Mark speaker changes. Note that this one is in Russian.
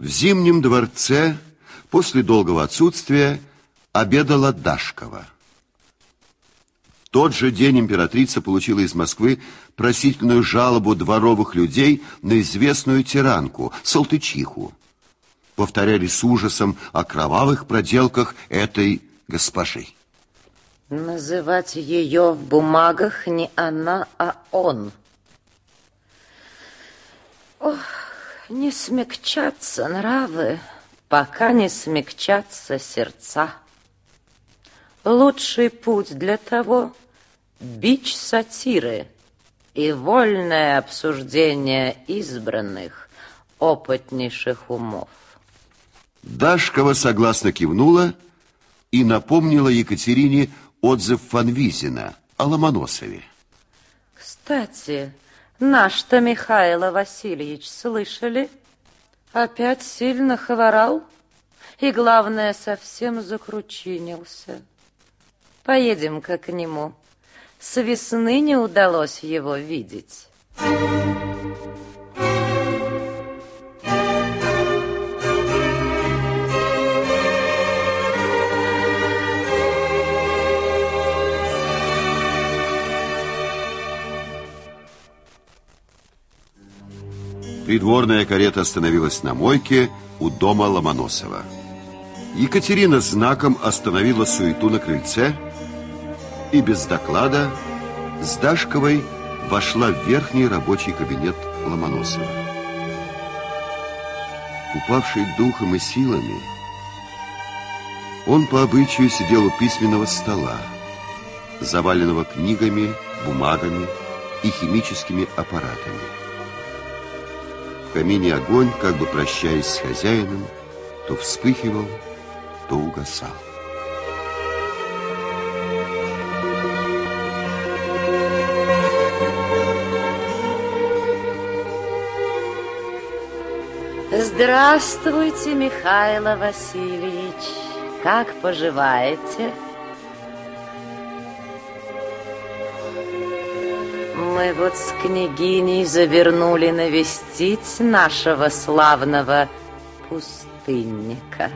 Speaker 1: В Зимнем дворце после долгого отсутствия обедала Дашкова. Тот же день императрица получила из Москвы просительную жалобу дворовых людей на известную тиранку, Салтычиху. Повторяли с ужасом о кровавых проделках этой госпожи.
Speaker 2: Называть ее в бумагах не она, а он. Ох, не смягчатся нравы, пока не смягчатся сердца. Лучший путь для того — бич сатиры и вольное обсуждение избранных, опытнейших умов.
Speaker 1: Дашкова согласно кивнула и напомнила Екатерине отзыв Фанвизина о Ломоносове.
Speaker 2: Кстати, наш-то Михаил Васильевич, слышали? Опять сильно хворал и, главное, совсем закручинился. Поедем-ка к нему. С весны не удалось его видеть.
Speaker 1: Придворная карета остановилась на мойке у дома Ломоносова. Екатерина знаком остановила суету на крыльце и без доклада с Дашковой вошла в верхний рабочий кабинет Ломоносова. Упавший духом и силами, он по обычаю сидел у письменного стола, заваленного книгами, бумагами и химическими аппаратами. В камине огонь, как бы прощаясь с хозяином, то вспыхивал, то угасал.
Speaker 2: Здравствуйте, Михаил Васильевич. Как поживаете? Мы вот с княгиней завернули навестить нашего славного пустынника.